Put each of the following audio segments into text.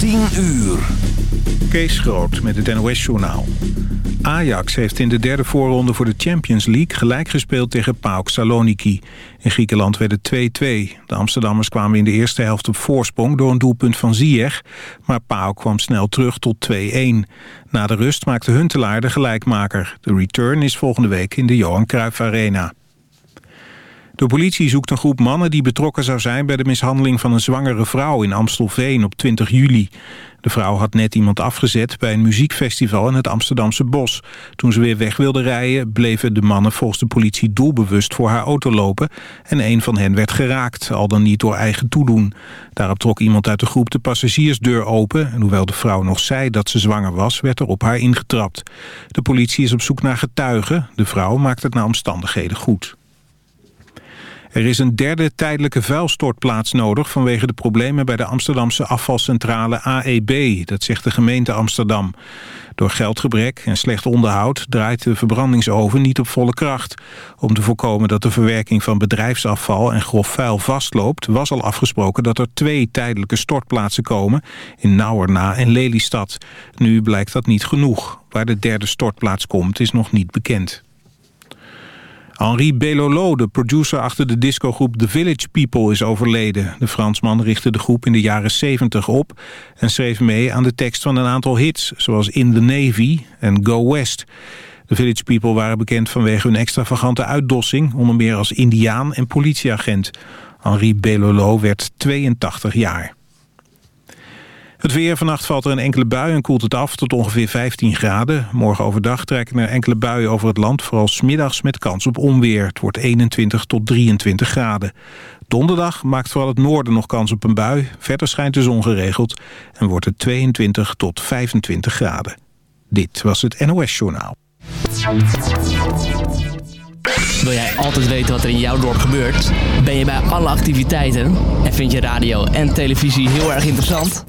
10 uur. Kees Groot met het NOS-journaal. Ajax heeft in de derde voorronde voor de Champions League gelijk gespeeld tegen PAOK Saloniki. In Griekenland werd het 2-2. De Amsterdammers kwamen in de eerste helft op voorsprong door een doelpunt van Ziyech, maar PAOK kwam snel terug tot 2-1. Na de rust maakte Huntelaar de gelijkmaker. De return is volgende week in de Johan Cruijff Arena. De politie zoekt een groep mannen die betrokken zou zijn... bij de mishandeling van een zwangere vrouw in Amstelveen op 20 juli. De vrouw had net iemand afgezet bij een muziekfestival in het Amsterdamse Bos. Toen ze weer weg wilde rijden bleven de mannen volgens de politie doelbewust voor haar auto lopen... en een van hen werd geraakt, al dan niet door eigen toedoen. Daarop trok iemand uit de groep de passagiersdeur open... en hoewel de vrouw nog zei dat ze zwanger was, werd er op haar ingetrapt. De politie is op zoek naar getuigen. De vrouw maakt het naar omstandigheden goed. Er is een derde tijdelijke vuilstortplaats nodig... vanwege de problemen bij de Amsterdamse afvalcentrale AEB. Dat zegt de gemeente Amsterdam. Door geldgebrek en slecht onderhoud draait de verbrandingsoven niet op volle kracht. Om te voorkomen dat de verwerking van bedrijfsafval en grof vuil vastloopt... was al afgesproken dat er twee tijdelijke stortplaatsen komen... in Nauwerna en Lelystad. Nu blijkt dat niet genoeg. Waar de derde stortplaats komt is nog niet bekend. Henri Belolo, de producer achter de discogroep The Village People, is overleden. De Fransman richtte de groep in de jaren 70 op... en schreef mee aan de tekst van een aantal hits... zoals In the Navy en Go West. The Village People waren bekend vanwege hun extravagante uitdossing... onder meer als indiaan en politieagent. Henri Belolo werd 82 jaar. Het weer vannacht valt er een enkele bui en koelt het af tot ongeveer 15 graden. Morgen overdag trekken er enkele buien over het land, vooral smiddags met kans op onweer. Het wordt 21 tot 23 graden. Donderdag maakt vooral het noorden nog kans op een bui. Verder schijnt de zon geregeld en wordt het 22 tot 25 graden. Dit was het NOS Journaal. Wil jij altijd weten wat er in jouw dorp gebeurt? Ben je bij alle activiteiten? En vind je radio en televisie heel erg interessant?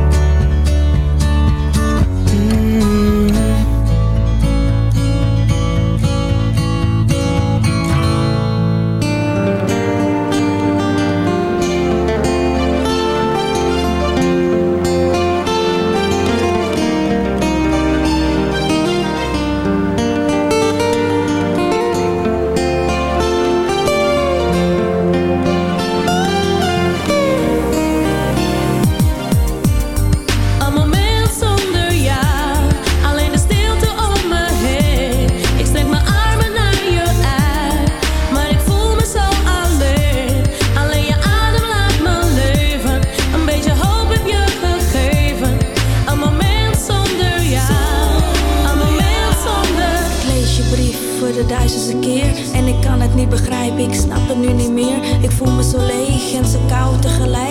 Voel me zo leeg en zo koud tegelijk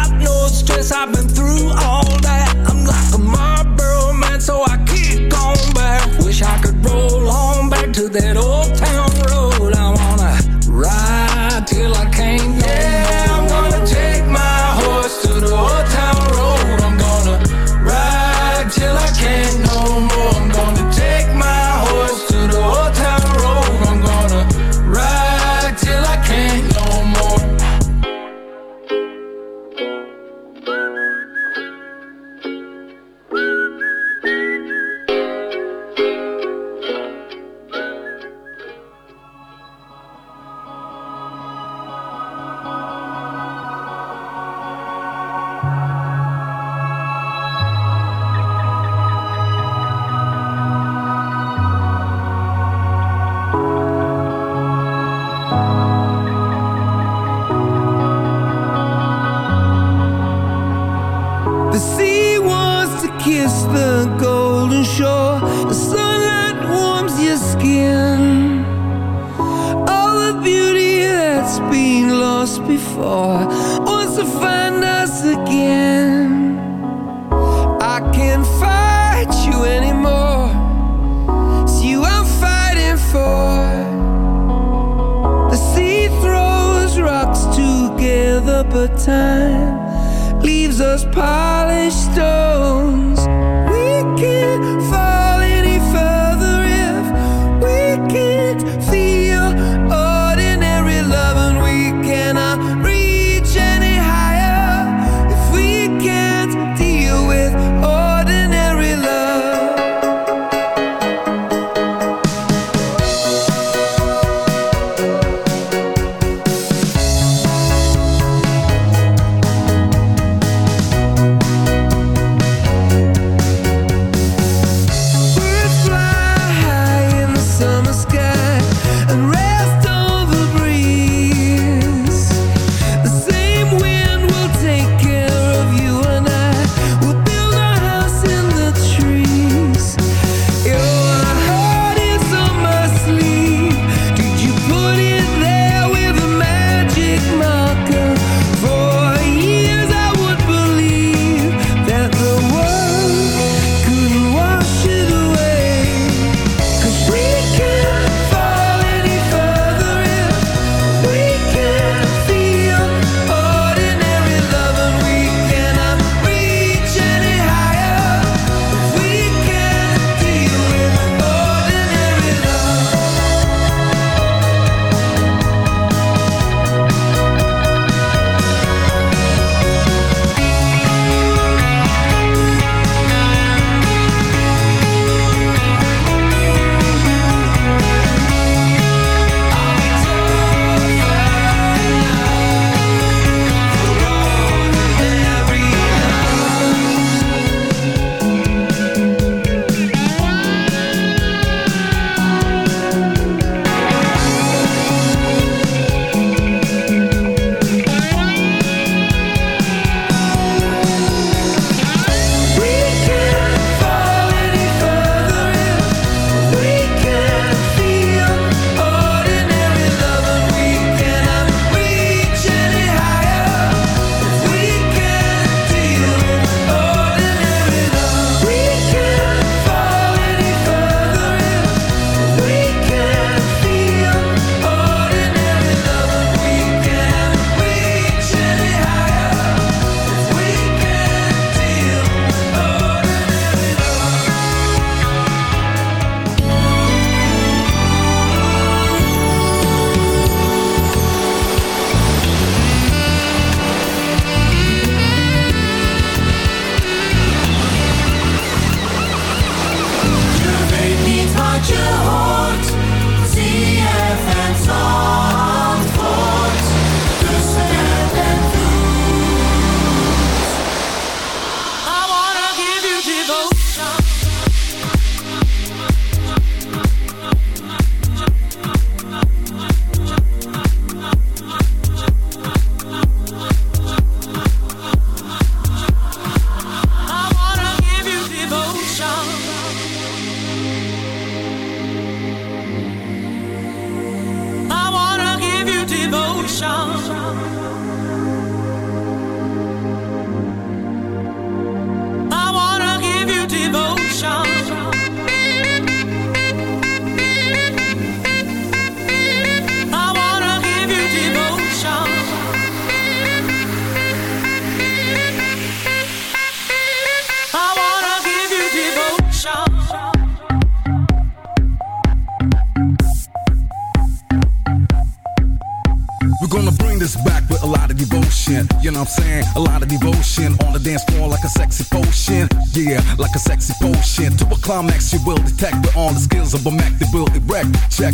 Mac the build erect. Check,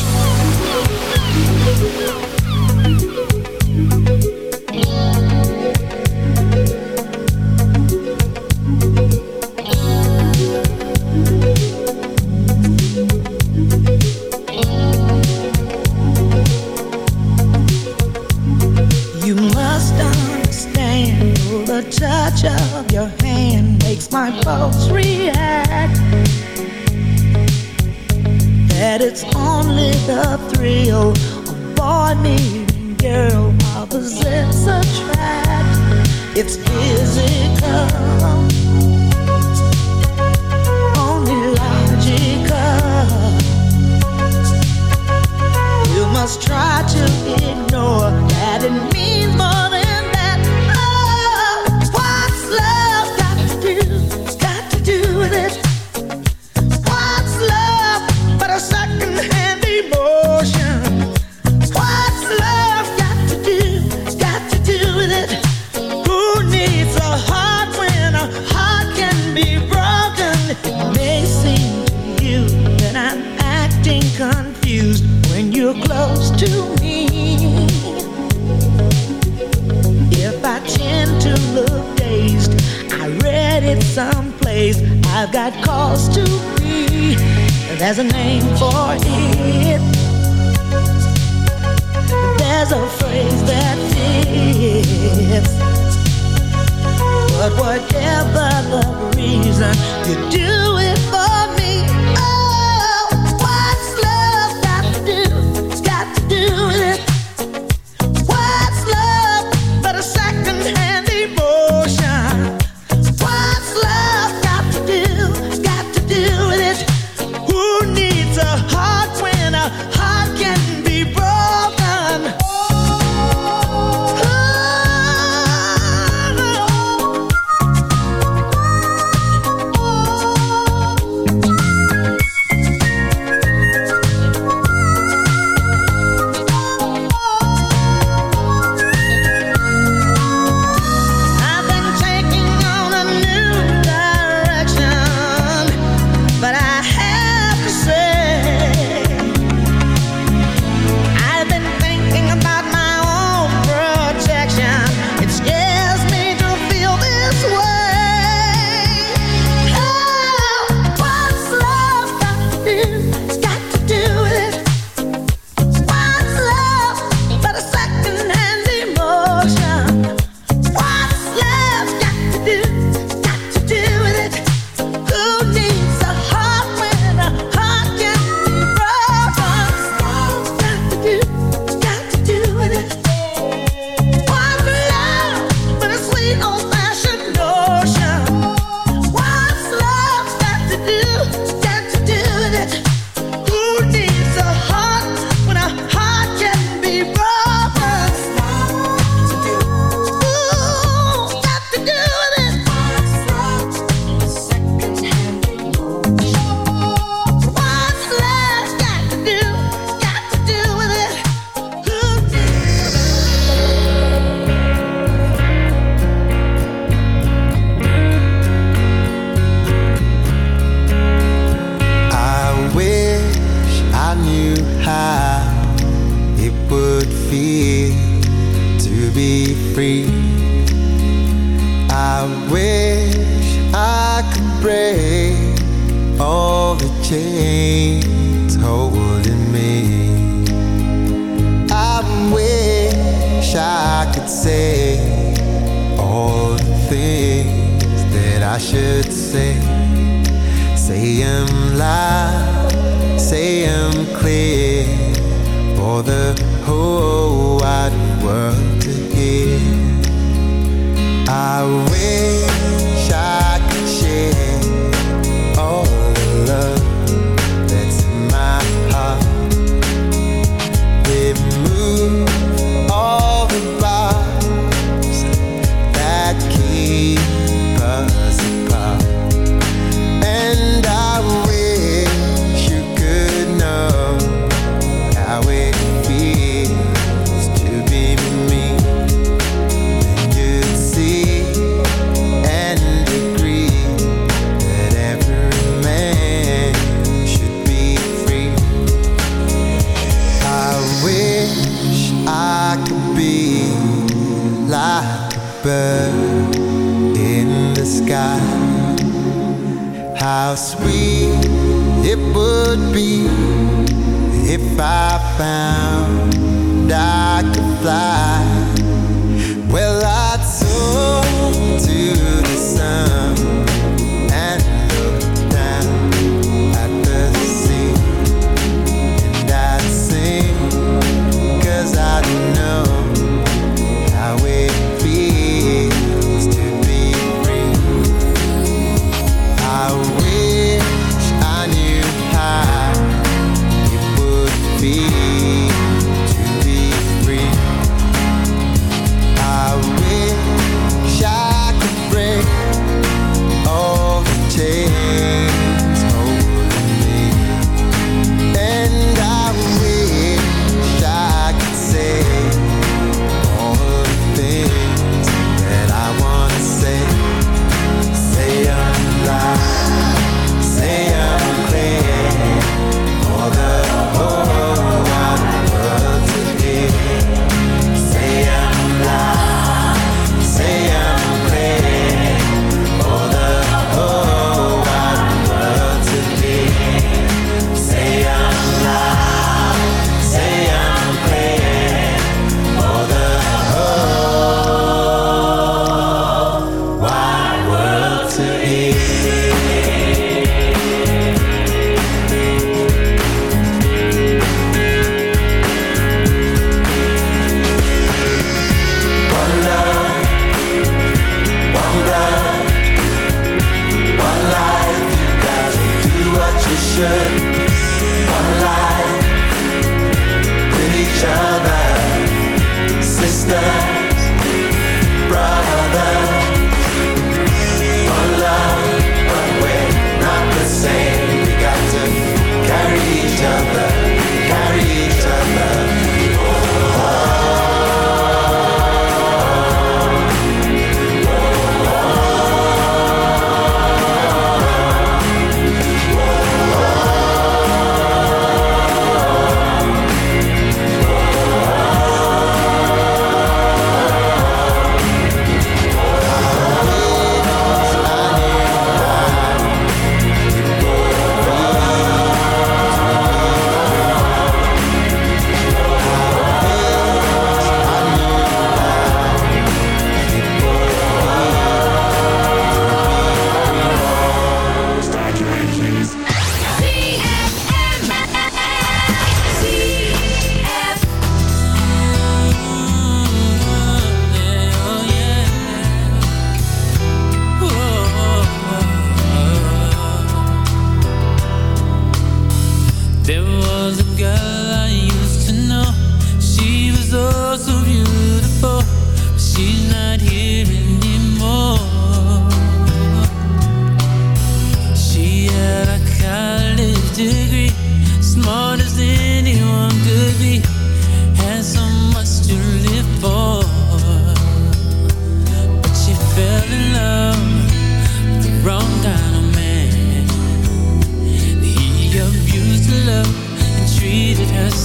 You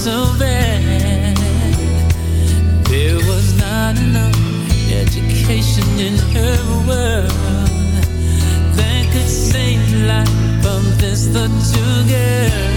so bad. There was not enough education in her world that could save life from this little girl.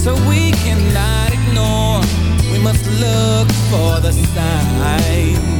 so we cannot ignore. We must look for the signs.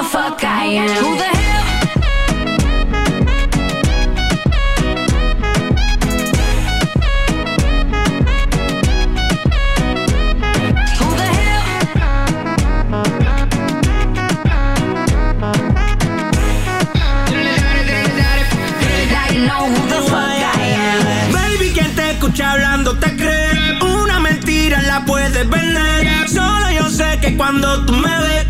the fuck I am. Who the hell? hablando te crees. Una mentira la puedes vender. Solo yo sé que cuando tú me ves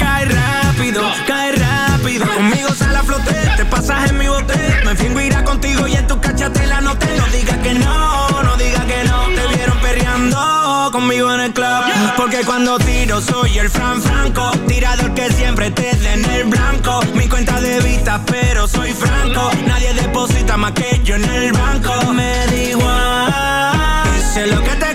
no te no digas que no, no digas que no. Te vieron perreando conmigo en el club. Porque cuando tiro soy el Fran Franco. Tirador que siempre te dé en el blanco. Mi cuenta de vista, pero soy franco. Nadie deposita más que yo en el banco. Me da igual. Dice lo que te